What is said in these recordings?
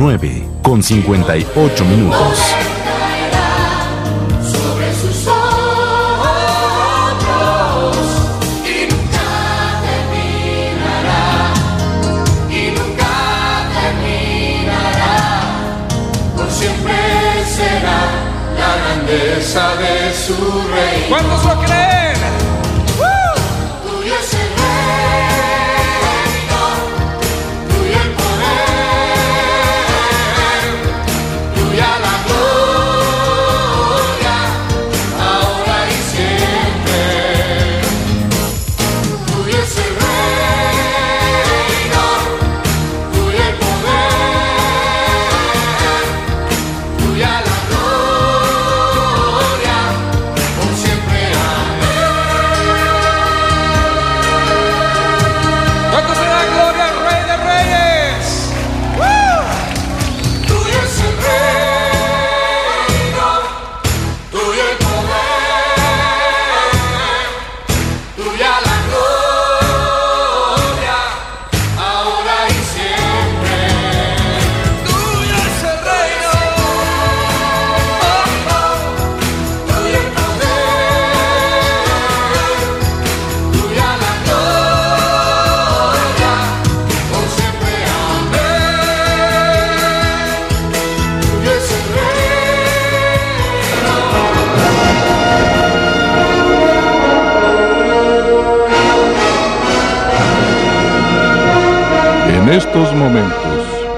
Son las 9 con 58 minutos.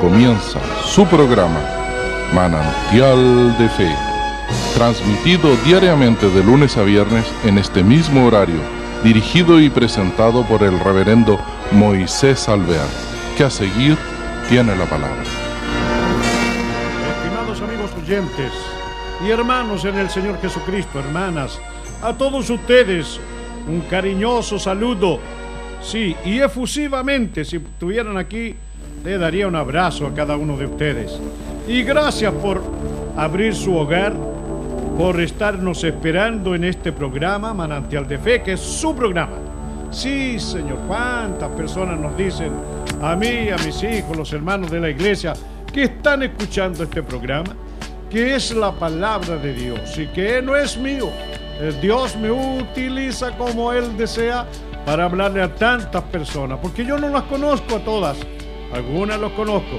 Comienza su programa Manantial de Fe, transmitido diariamente de lunes a viernes en este mismo horario, dirigido y presentado por el reverendo Moisés Alvear, que a seguir tiene la palabra. Estimados amigos oyentes y hermanos en el Señor Jesucristo, hermanas, a todos ustedes un cariñoso saludo. Sí, y efusivamente, si estuvieran aquí, le daría un abrazo a cada uno de ustedes. Y gracias por abrir su hogar, por estarnos esperando en este programa Manantial de Fe, que es su programa. Sí, Señor, cuántas personas nos dicen, a mí, a mis hijos, los hermanos de la iglesia, que están escuchando este programa, que es la palabra de Dios y que no es mío. Eh, Dios me utiliza como Él desea para hablarle a tantas personas, porque yo no las conozco a todas, algunas los conozco,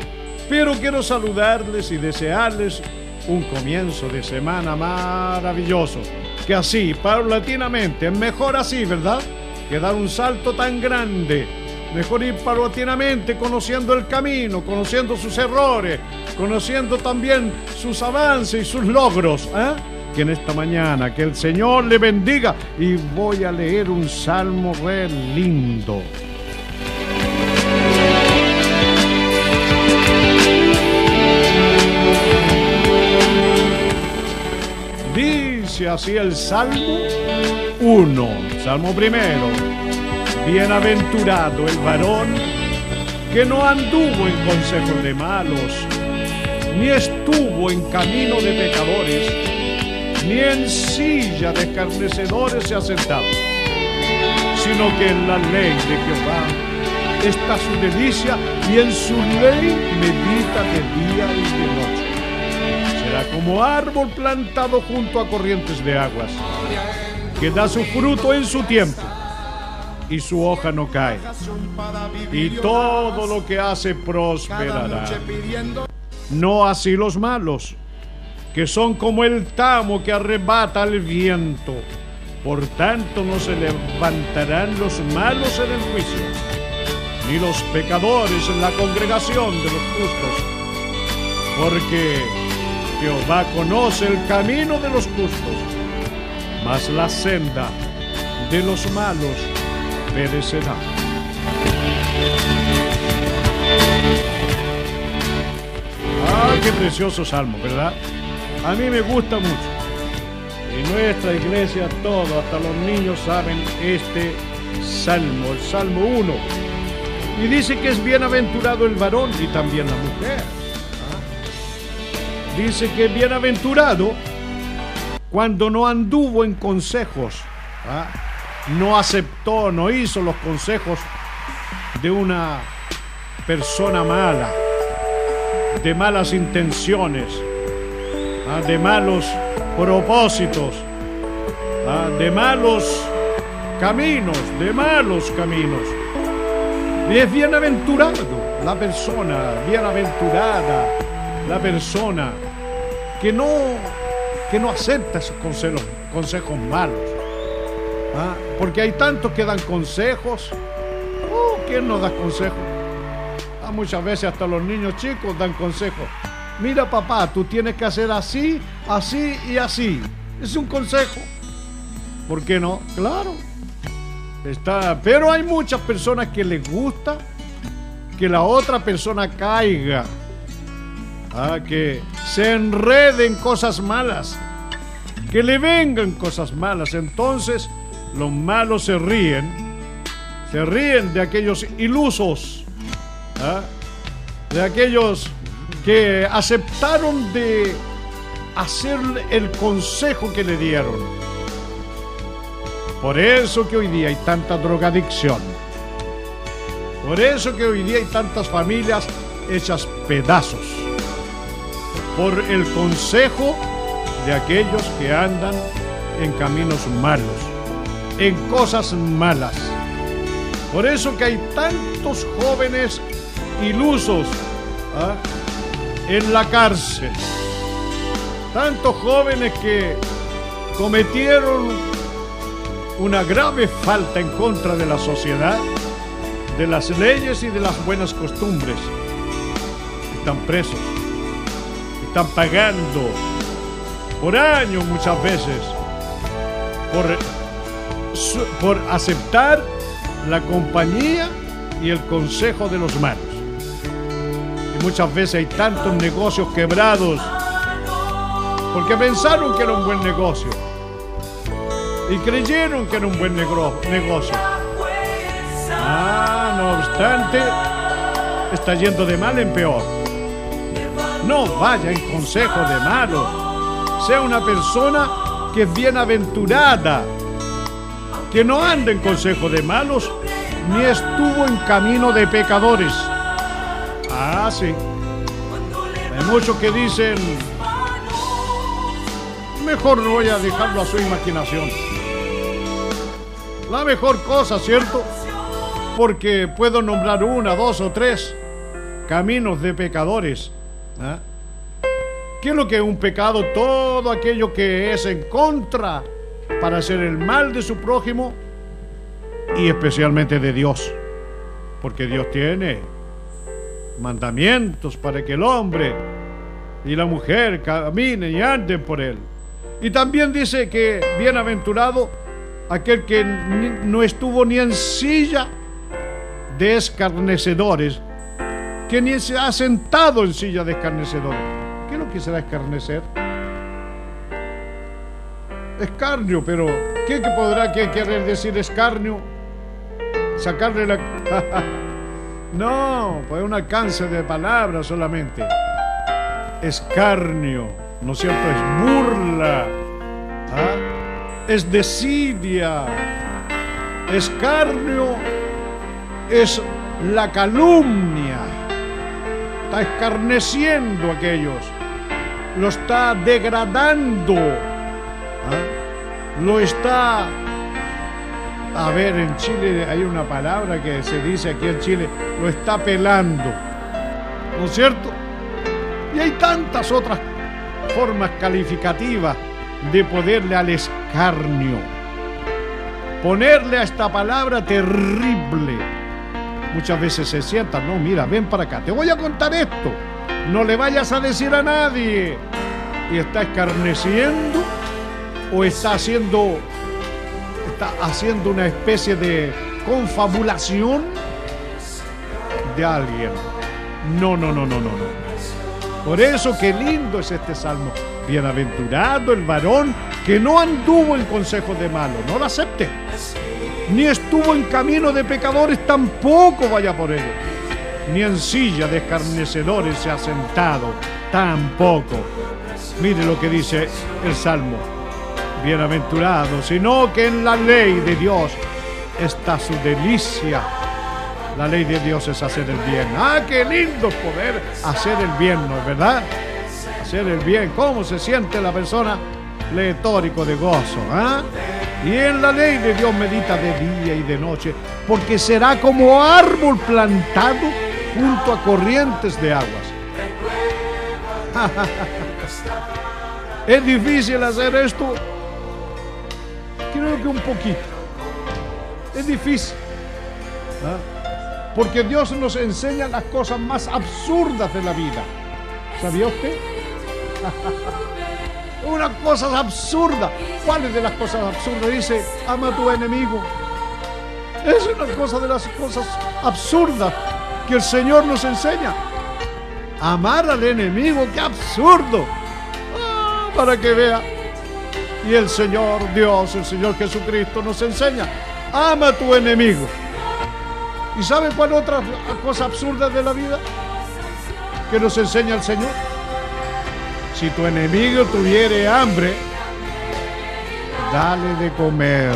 pero quiero saludarles y desearles un comienzo de semana maravilloso, que así, paulatinamente, es mejor así, ¿verdad? Que dar un salto tan grande. Mejor ir paulatinamente conociendo el camino, conociendo sus errores, conociendo también sus avances y sus logros. ¿eh? Que en esta mañana, que el Señor le bendiga. Y voy a leer un salmo re lindo. Dice así el Salmo 1, Salmo primero. Bienaventurado el varón que no anduvo en consejo de malos, ni estuvo en camino de pecadores, ni en silla de escarnecedores se ha sentado, sino que en la ley de Jehová está su delicia y en su ley medita de día y de noche. Como árbol plantado junto a corrientes de aguas, que da su fruto en su tiempo y su hoja no cae, y todo lo que hace prosperará. No así los malos, que son como el tamo que arrebata el viento. Por tanto no se levantarán los malos en el juicio, ni los pecadores en la congregación de los justos, porque Jehová conoce el camino de los justos, mas la senda de los malos perecerá. Ah, qué precioso salmo, ¿verdad? A mí me gusta mucho. En nuestra iglesia todo, hasta los niños saben este salmo, el salmo 1. Y dice que es bienaventurado el varón y también la mujer. Dice que es bienaventurado cuando no anduvo en consejos, ¿ah? no aceptó, no hizo los consejos de una persona mala, de malas intenciones, ah, de malos propósitos, ah, de malos caminos, de malos caminos. Y es bienaventurado la persona, bienaventurada la persona que no, que no acepta esos consejos, consejos malos. Ah, Porque hay tantos que dan consejos. Oh, ¿Quién no da consejos? Ah, muchas veces hasta los niños chicos dan consejos. Mira papá, tú tienes que hacer así, así y así. Es un consejo. ¿Por qué no? Claro. Está, pero hay muchas personas que les gusta que la otra persona caiga, ah, que se enrede en cosas malas, que le vengan cosas malas. Entonces los malos se ríen, se ríen de aquellos ilusos, ah, de aquellos que aceptaron de hacer el consejo que le dieron. Por eso que hoy día hay tanta drogadicción. Por eso que hoy día hay tantas familias hechas pedazos. Por el consejo de aquellos que andan en caminos malos, en cosas malas. Por eso que hay tantos jóvenes ilusos ¿ah? en la cárcel. Tantos jóvenes que cometieron una grave falta en contra de la sociedad, de las leyes y de las buenas costumbres. Están presos, están pagando por años muchas veces por, por aceptar la compañía y el consejo de los malos. Y muchas veces hay tantos negocios quebrados porque pensaron que era un buen negocio y creyeron que era un buen negocio. Ah, no obstante, está yendo de mal en peor. No vaya en consejo de malo. Sea una persona que es bienaventurada, que no anda en consejo de malos, ni estuvo en camino de pecadores. Ah, sí. Hay muchos que dicen, mejor no voy a dejarlo a su imaginación. La mejor cosa, ¿cierto? Porque puedo nombrar una, dos o tres caminos de pecadores. ¿Ah? ¿Qué es lo que es un pecado? Todo aquello que es en contra para hacer el mal de su prójimo y especialmente de Dios. Porque Dios tiene mandamientos para que el hombre y la mujer caminen y anden por él. Y también dice que bienaventurado aquel que no estuvo ni en silla de escarnecedores, que ni se ha sentado en silla de escarnecedores. ¿Qué es lo que será escarnecer? Escarnio, pero ¿qué podrá que querer decir escarnio? Sacarle la... no, pues un alcance de palabras solamente. Escarnio, ¿no es cierto? Es burla, ¿ah? es desidia. Escarnio es la calumnia. Está escarneciendo a aquellos. Lo está degradando. ¿ah? Lo está... A ver, en Chile hay una palabra que se dice aquí en Chile, lo está pelando. ¿No es cierto? Y hay tantas otras formas calificativas de ponerle al escarnio. Ponerle a esta palabra terrible. Muchas veces se sientan, no, mira, ven para acá, te voy a contar esto. No le vayas a decir a nadie. Y está escarneciendo o está haciendo está haciendo una especie de confabulación de alguien. No, no, no, no, no, no. Por eso qué lindo es este salmo. Bienaventurado el varón que no anduvo en consejos de malo, no lo acepte. Ni estuvo en camino de pecadores, tampoco vaya por ello. Ni en silla de escarnecedores se ha sentado, tampoco. Mire lo que dice el salmo. Bienaventurado, sino que en la ley de Dios está su delicia La ley de Dios es hacer el bien. Ah, qué lindo poder hacer el bien, ¿no es verdad? Hacer el bien. ¿Cómo se siente la persona? Pletórico de gozo, ¿ah? Y en la ley de Dios medita de día y de noche, porque será como árbol plantado junto a corrientes de aguas. ¿Es difícil hacer esto? Creo que un poquito. Es difícil. ¿ah? Porque Dios nos enseña las cosas más absurdas de la vida. ¿Sabía usted? Unas cosas absurdas. ¿Cuáles de las cosas absurdas? Dice, ama tu enemigo. Es una cosa de las cosas absurdas que el Señor nos enseña. Amar al enemigo, qué absurdo. Ah, para que vea. Y el Señor Dios, el Señor Jesucristo nos enseña, ama a tu enemigo. ¿Y sabe cuál otra cosa absurda de la vida que nos enseña el Señor? Si tu enemigo tuviere hambre, dale de comer.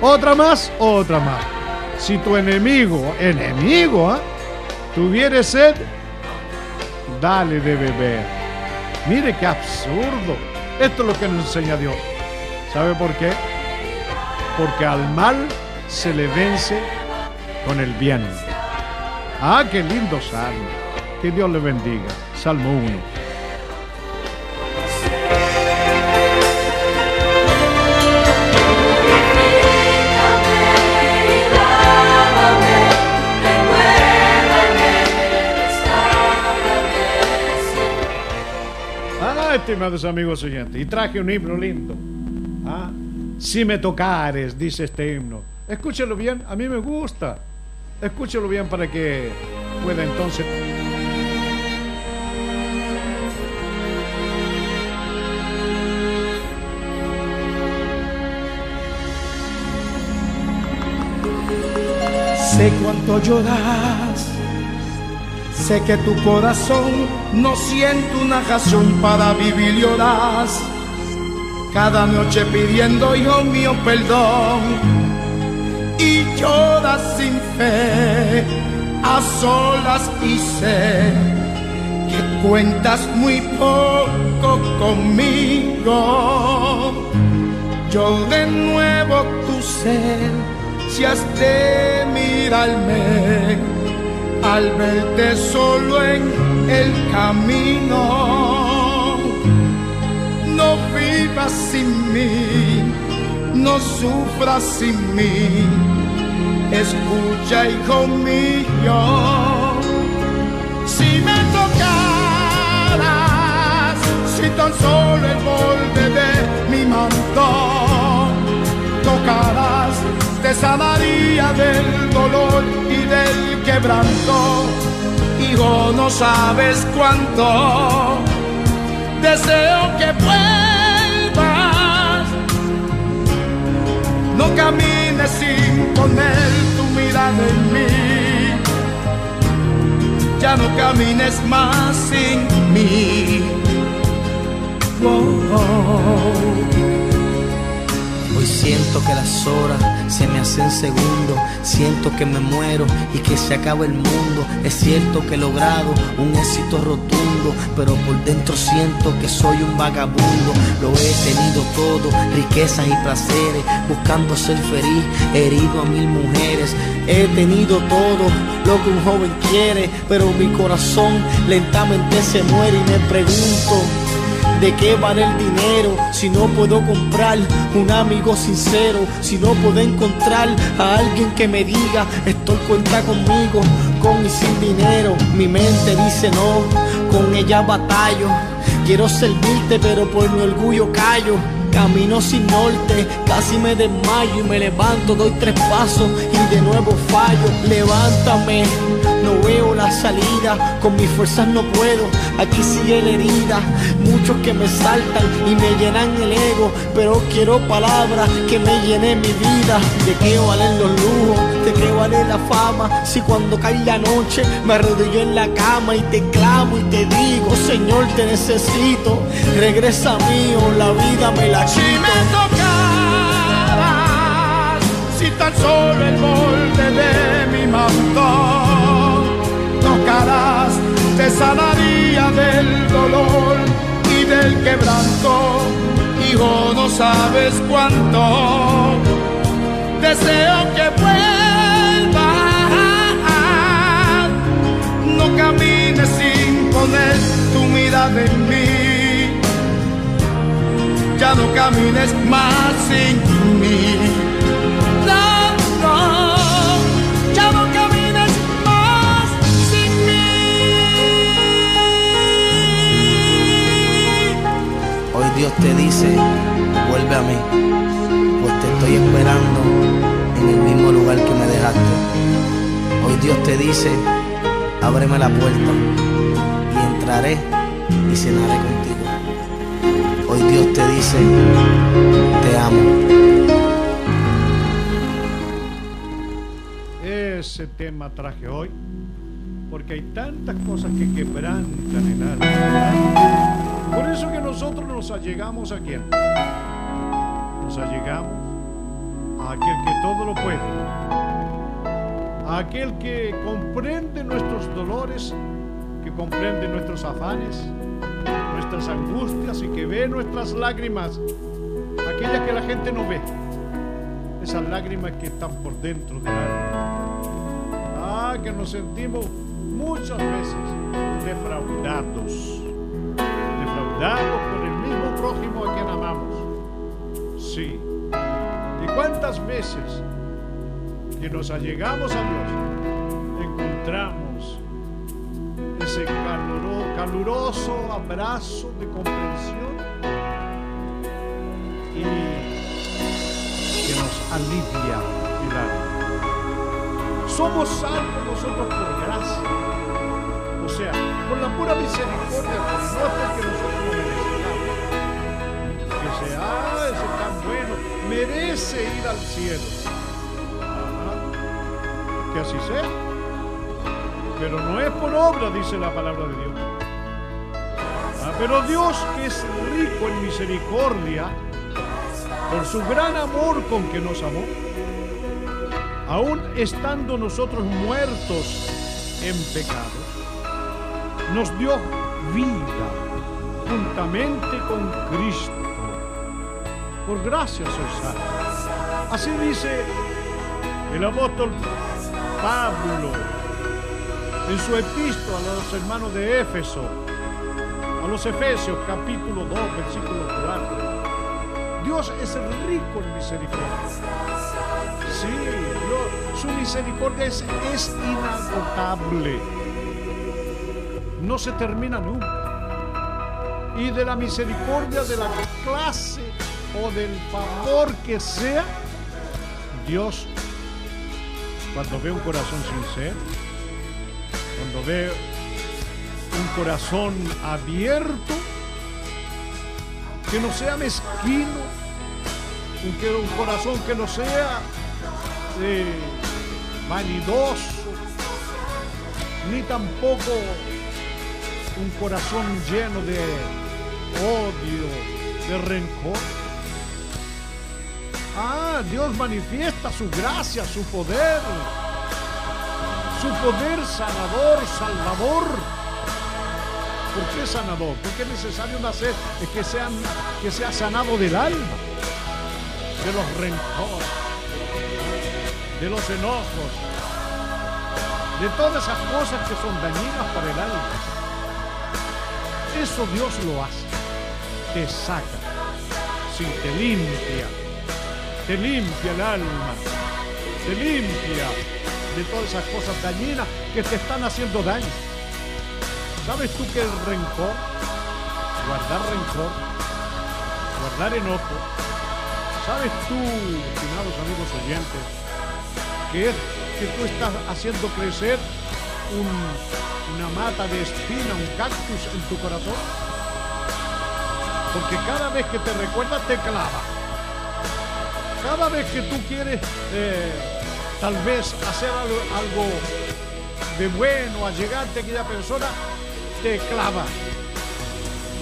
Otra más, otra más. Si tu enemigo, enemigo, ¿ah? tuviere sed, dale de beber. Mire qué absurdo. Esto es lo que nos enseña Dios. ¿Sabe por qué? Porque al mal se le vence con el bien. Ah, qué lindo salmo. Que Dios le bendiga. Salmo 1. Estimados amigos oyentes, y traje un himno lindo. Ah, si me tocares, dice este himno. Escúchelo bien, a mí me gusta. Escúchelo bien para que pueda entonces. Sé cuánto lloras, sé que tu corazón no siente una razón para vivir y lloras. Cada noche pidiendo, hijo mío, perdón. Y lloras sin fe, a solas y sé que cuentas muy poco conmigo. Yo de nuevo tu ser si has de mirarme al verte solo en el camino. No vivas sin mí, no sufras sin mí. Escucha, hijo mío, si me tocaras, te sanaría del dolor y del quebranto. Hijo, no sabes cuánto deseo que vuelvas. No camines sin poner tu mirada en mí. Ya no camines más sin mí. Oh, oh. Siento que las horas se me hacen segundos, siento que me muero y que se acaba el mundo. Es cierto que he logrado un éxito rotundo, pero por dentro siento que soy un vagabundo. Lo he tenido todo, riquezas y placeres, buscando ser feliz, herido a mil mujeres. He tenido todo lo que un joven quiere, pero mi corazón lentamente se muere y me pregunto. ¿De qué vale el dinero si no puedo comprar un amigo sincero? Si no puedo encontrar a alguien que me diga, estoy cuenta conmigo, con y sin dinero. Mi mente dice no, con ella batallo. Quiero servirte, pero por mi orgullo callo. Camino sin norte, casi me desmayo y me levanto, doy tres pasos y de nuevo fallo. Levántame, no veo la salida, con mis fuerzas no puedo, aquí sigue la herida. Muchos que me saltan y me llenan el ego, pero quiero palabras que me llenen mi vida. ¿De qué valen los lujos? ¿De qué vale la fama? Si cuando cae la noche me arrodillo en la cama y te clamo y te digo, Señor, te necesito, regresa mío, la vida me la Si me tocaras, si tan solo el borde borde de mi manto sanaría del dolor y del quebranto. Hijo, no sabes cuánto deseo que vuelvas. No camines sin poner tu mirada en mí. Ya no camines más sin mí. Te dice, vuelve a mí, pues te estoy esperando en el mismo lugar que me dejaste. Hoy Dios te dice, ábreme la puerta y entraré y cenaré contigo. Hoy Dios te dice, te amo. Ese tema traje hoy porque hay tantas cosas que quebrantan el alma. Por eso que nosotros nos allegamos a quién? Nos allegamos a aquel que todo lo puede, a aquel que comprende nuestros dolores, que comprende nuestros afanes, nuestras angustias y que ve nuestras lágrimas, aquellas que la gente no ve, esas lágrimas que están por dentro del alma. Ah, que nos sentimos muchas veces defraudados. Defraudados por el mismo prójimo a quien amamos. Sí. ¿Y cuántas veces que nos allegamos a Dios encontramos ese caluro- caluroso abrazo de comprensión y que nos alivia el alma? Somos salvos nosotros por gracia. O sea, por la pura misericordia no porque nosotros ah, ese tan bueno, merece ir al cielo. Que así sea. Pero no es por obra, dice la palabra de Dios. Ah, pero Dios, que es rico en misericordia, por su gran amor con que nos amó, aún estando nosotros muertos en pecado, nos dio vida juntamente con Cristo. Por gracia sois salvos. Así dice el apóstol Pablo en su epístola a los hermanos de Éfeso, a los Efesios capítulo 2, versículo 4. Dios es rico en misericordia. Sí, su misericordia es inagotable. No se termina nunca. Y de la misericordia de la clase o del favor que sea, Dios, cuando ve un corazón sincero, cuando ve un corazón abierto, que no sea mezquino, un, corazón que no sea eh, vanidoso, ni tampoco un corazón lleno de odio, de rencor. Ah, Dios manifiesta su gracia, su poder, su poder sanador, salvador. ¿Por qué sanador? Porque es necesario nacer, es que, sean, que sea sanado del alma, de los rencores, de los enojos, de todas esas cosas que son dañinas para el alma. Eso Dios lo hace, te saca, sí, te limpia, te limpia el alma, te limpia de todas esas cosas dañinas que te están haciendo daño. ¿Sabes tú que el rencor, guardar rencor, guardar enojo, ¿sabes tú, estimados amigos oyentes, que es que tú estás haciendo crecer un- una mata de espina, un cactus en tu corazón? Porque cada vez que te recuerdas te clava. Cada vez que tú quieres eh, tal vez hacer algo, de bueno, allegarte a aquella persona, te clava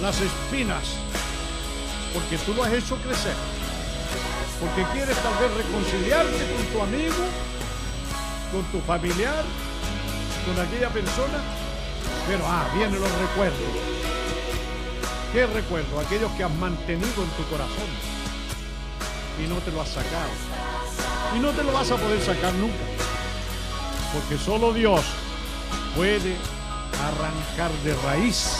las espinas. Porque tú lo has hecho crecer. Porque quieres tal vez reconciliarte con tu amigo con tu familiar, con aquella persona, pero ah, vienen los recuerdos. ¿Qué recuerdo? Aquellos que has mantenido en tu corazón y no te lo has sacado. Y no te lo vas a poder sacar nunca. Porque solo Dios puede arrancar de raíz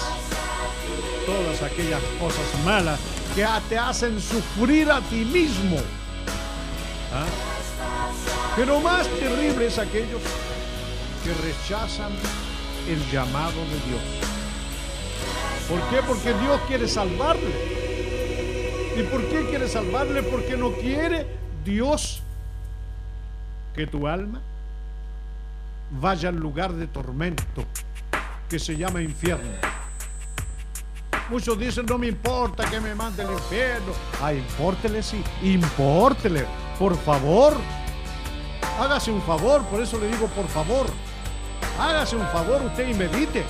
todas aquellas cosas malas que te hacen sufrir a ti mismo. ¿Ah? Pero más terrible es aquellos que rechazan el llamado de Dios. ¿Por qué? Porque Dios quiere salvarle. ¿Y por qué quiere salvarle? Porque no quiere Dios que tu alma vaya al lugar de tormento que se llama infierno. Muchos dicen, no me importa que me mande el infierno. Ah, impórtele sí, impórtele, por favor. Hágase un favor, por eso le digo por favor. Hágase un favor usted y medite.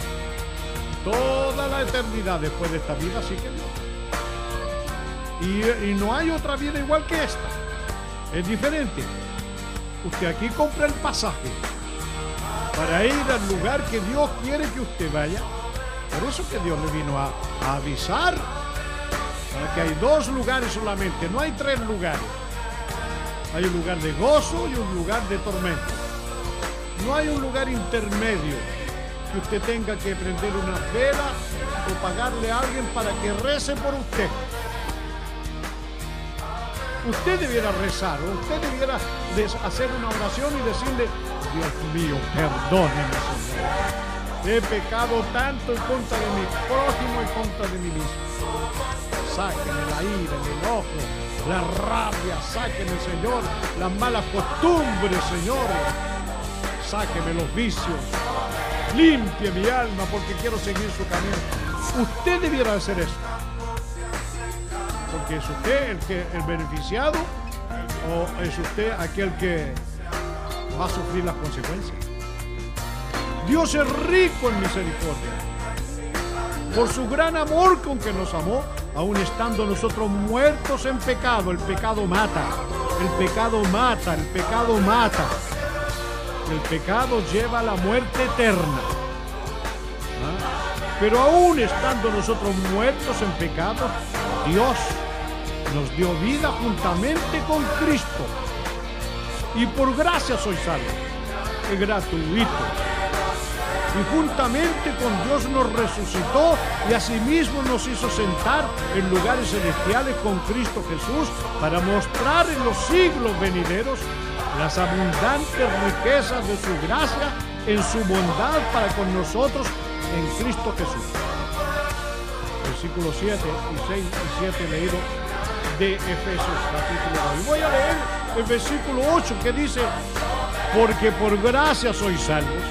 Toda la eternidad después de esta vida sí que no. Y, no hay otra vida igual que esta. Es diferente. Usted aquí compra el pasaje para ir al lugar que Dios quiere que usted vaya. Por eso que Dios le vino a, a avisar para que hay dos lugares solamente, no hay tres lugares. Hay un lugar de gozo y un lugar de tormento. No hay un lugar intermedio que usted tenga que prender una vela o pagarle a alguien para que rece por usted. Usted debiera rezar, usted debiera hacer una oración y decirle, Dios mío, perdóneme, Señor. He pecado tanto en contra de mi prójimo y contra de mí mismo. Sáqueme la ira, el enojo, la rabia, sáqueme, Señor, las malas costumbres, Señor. Sáqueme los vicios. Limpie mi alma porque quiero seguir su camino. Usted debiera hacer eso. Porque es usted el, que, el beneficiado o es usted aquel que va a sufrir las consecuencias. Dios es rico en misericordia. Por su gran amor con que nos amó, aun estando nosotros muertos en pecado, el pecado mata, el pecado mata, el pecado mata. El pecado lleva a la muerte eterna. ¿Ah? Pero aún estando nosotros muertos en pecado, Dios nos dio vida juntamente con Cristo. Y por gracia soy salvo. Es gratuito. Y juntamente con Dios nos resucitó y asimismo nos hizo sentar en lugares celestiales con Cristo Jesús para mostrar en los siglos venideros las abundantes riquezas de su gracia en su bondad para con nosotros en Cristo Jesús. Versículos 7 y 6 y 7 leído de Efesios capítulo 2. Y voy a leer el versículo 8 que dice, porque por gracia sois salvos,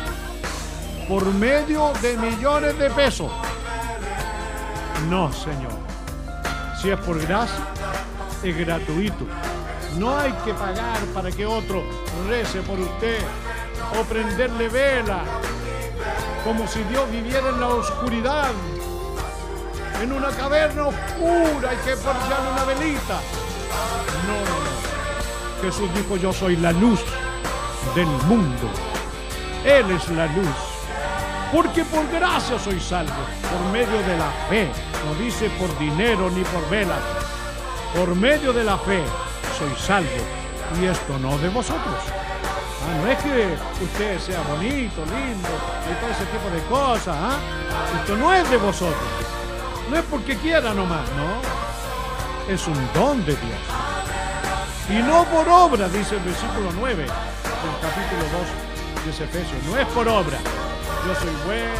por medio de millones de pesos. No, Señor. Si es por gracia, es gratuito. No hay que pagar para que otro rece por usted o prenderle vela, como si Dios viviera en la oscuridad, en una caverna oscura y que ponerle una velita. No. Jesús dijo, yo soy la luz del mundo. Él es la luz. Porque por gracia soy salvo, por medio de la fe. No dice por dinero ni por velas. Por medio de la fe soy salvo. Y esto no de vosotros. Ah, no es que usted sea bonito, lindo y todo ese tipo de cosas. ¿ah? Esto no es de vosotros. No es porque quiera nomás, no. Es un don de Dios. Y no por obra, dice el versículo 9 del capítulo 2 de ese Efesios. No es por obra. Yo soy bueno,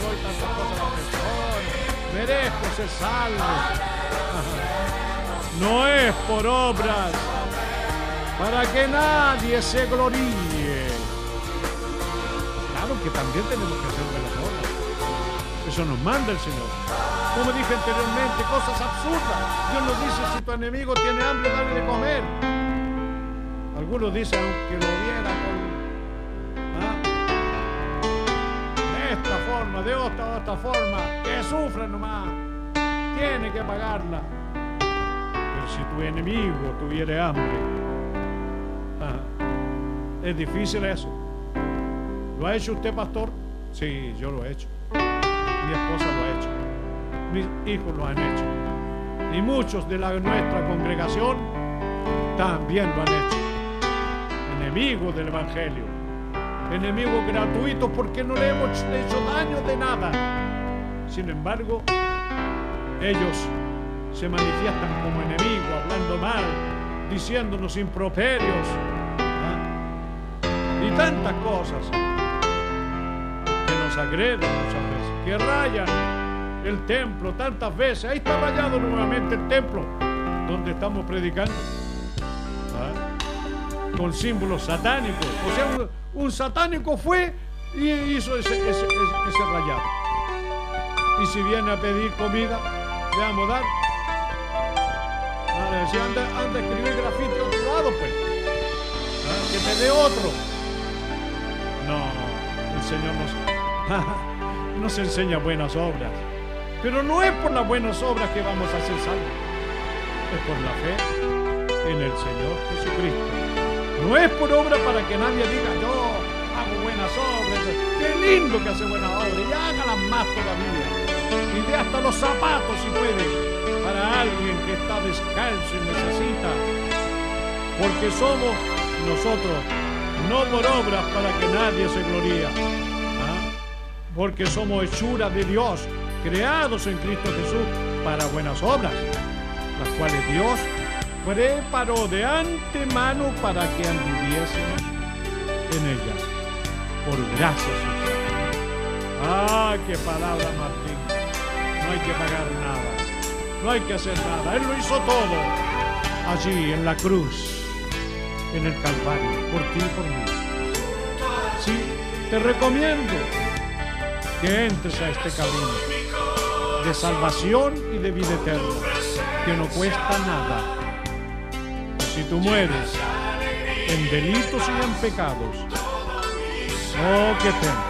doy tantas cosas a la persona, merezco ser salvo. No es por obras, para que nadie se gloríe. Claro que también tenemos que obras. Eso nos manda el Señor. Como dije anteriormente, cosas absurdas. Dios nos dice, si tu enemigo tiene hambre, dale de comer. Algunos dicen, aunque lo diera con... ¿ah? De esta forma, de otra, de otra forma, que sufra nomás. Tiene que pagarla. Pero si tu enemigo tuviera hambre, ah, es difícil eso. ¿Lo ha hecho usted, pastor? Sí, yo lo he hecho. Mi esposa lo ha hecho. Mis hijos lo han hecho. Y muchos de nuestra congregación también lo han hecho. Enemigos del Evangelio. Enemigos gratuitos porque no le hemos hecho daño de nada. Sin embargo, ellos se manifiestan como enemigos, hablando mal, diciéndonos improperios ¿ah? y tantas cosas que nos agreden muchas veces, que rayan el templo tantas veces. Ahí está rayado nuevamente el templo donde estamos predicando. ¿ah? Con símbolos satánicos. O sea, un, satánico fue y hizo ese, rayado. Y si viene a pedir comida, le vamos a dar. Ahora, si anda, a escribir grafiti a otro lado, pues. Ah, Que te dé otro. No, el Señor nos, nos enseña buenas obras. Pero no es por las buenas obras que vamos a ser salvos. Es por la fe en el Señor Jesucristo. No es por obra para que nadie diga, yo hago buenas obras. Qué lindo que hace buenas obras. Y hágalas más todavía. Y dé hasta los zapatos si puede. Para alguien que está descalzo y necesita. Porque somos nosotros, no por obras para que nadie se gloría. Porque somos hechura de Dios, creados en Cristo Jesús para buenas obras, las cuales Dios preparó de antemano para que anduviésemos en ellas. Por gracia. Ah, qué palabra, Martín. No hay que pagar nada. No hay que hacer nada. Él lo hizo todo. Allí en la cruz. En el Calvario. Por ti y por mí. Sí, te recomiendo que entres a este camino de salvación y de vida eterna. Que no cuesta nada. Si tú mueres en delitos y en pecados, oh, qué pena.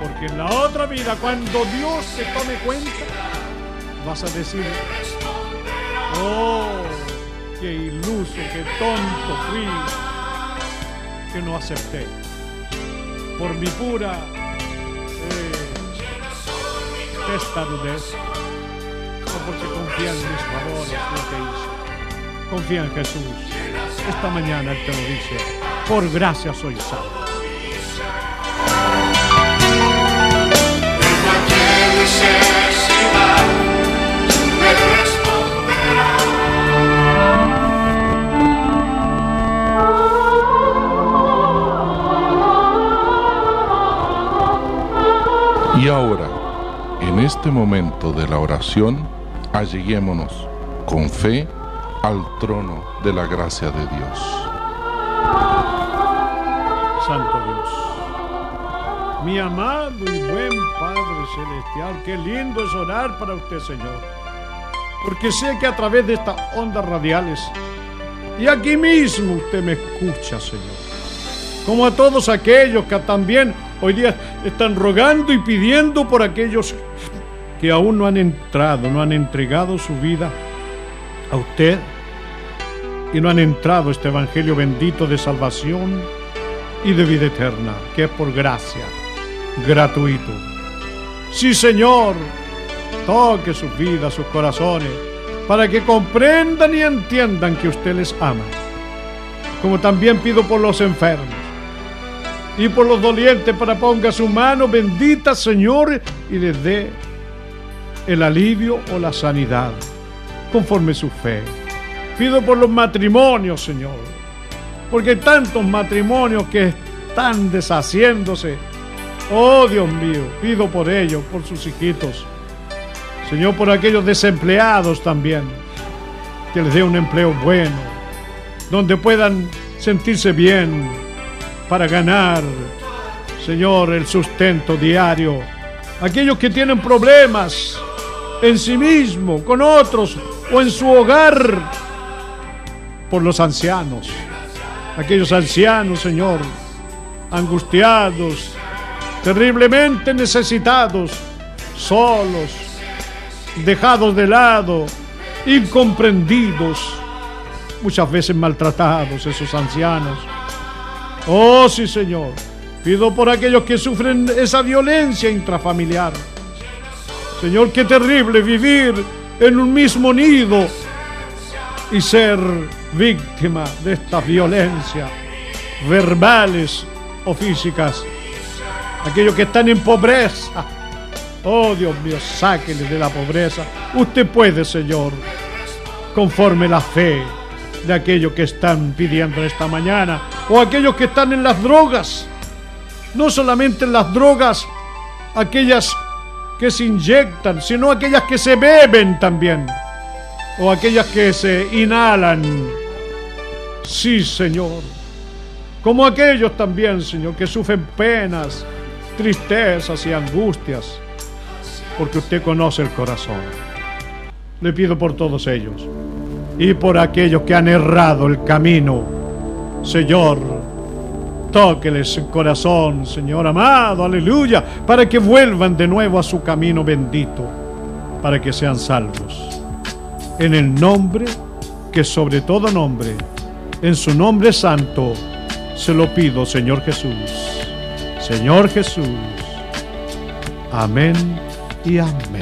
Porque en la otra vida, cuando Dios te tome cuenta, vas a decir, oh, qué iluso, qué tonto fui, que no acepté. Por mi pura testarudez, o porque confía en mis favores, lo que hice. Confía en Jesús. Esta mañana Él te lo dice, por gracia soy salvo. cualquier necesidad me este momento de la oración, alleguémonos con fe al trono de la gracia de Dios. Santo Dios. Mi amado y buen Padre Celestial, qué lindo es orar para usted, Señor. Porque sé que a través de estas ondas radiales y aquí mismo usted me escucha, Señor. Como a todos aquellos que también hoy día están rogando y pidiendo por aquellos que aún no han entrado, no han entregado su vida a usted y no han entrado este evangelio bendito de salvación y de vida eterna, que es por gracia, gratuito. Sí, Señor, toque sus vidas, sus corazones, para que comprendan y entiendan que usted les ama. Como también pido por los enfermos y por los dolientes, para ponga su mano bendita, Señor, y les dé el alivio o la sanidad, conforme su fe. Pido por los matrimonios, Señor, porque tantos matrimonios que están deshaciéndose. Oh Dios mío, pido por ellos, por sus hijitos. Señor, por aquellos desempleados también, que les dé un empleo bueno, donde puedan sentirse bien para ganar, Señor, el sustento diario. Aquellos que tienen problemas en sí mismo, con otros o en su hogar, por los ancianos aquellos ancianos, Señor, angustiados, terriblemente necesitados, solos, dejados de lado, incomprendidos, muchas veces maltratados esos ancianos. Oh sí, Señor, Pido por aquellos que sufren esa violencia intrafamiliar. Señor, qué terrible vivir en un mismo nido y ser víctima de esta violencia verbales o físicas. Aquellos que están en pobreza. Oh Dios mío, sáqueles de la pobreza. Usted puede, Señor, conforme la fe de aquellos que están pidiendo esta mañana o aquellos que están en las drogas. No solamente en las drogas, aquellas que se inyectan, sino aquellas que se beben también o aquellas que se inhalan. Sí, Señor. Como aquellos también, Señor, que sufren penas, tristezas y angustias, porque usted conoce el corazón. Le pido por todos ellos y por aquellos que han errado el camino. Señor, tóqueles el corazón, Señor amado, aleluya, para que vuelvan de nuevo a su camino bendito, para que sean salvos. En el nombre que sobre todo nombre, en su nombre santo, se lo pido, Señor Jesús. Señor Jesús. Amén y amén.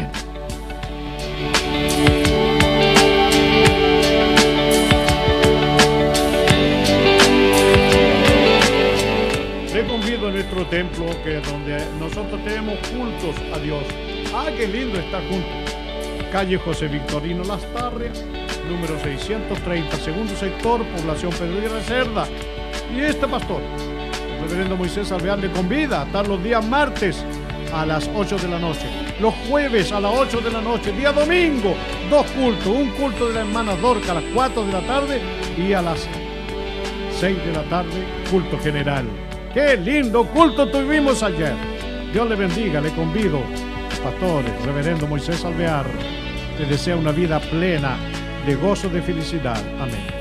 Templo, donde nosotros tenemos cultos a Dios. Ah, qué lindo estar juntos. Calle José Victorino Lastarria, número 630, segundo sector, población Pedro y Cerda. Y este pastor, el reverendo Moisés Alvear, le convida a estar los días martes a las 8 de la noche, los jueves a las 8 de la noche, día domingo, dos cultos, un culto de la hermana Dorca a las 4 de la tarde y a las 6 de la tarde, culto general. Qué lindo culto tuvimos ayer. Dios le bendiga, le convido, pastores, reverendo Moisés Alvear, le desea una vida plena de gozo, de felicidad. Amén.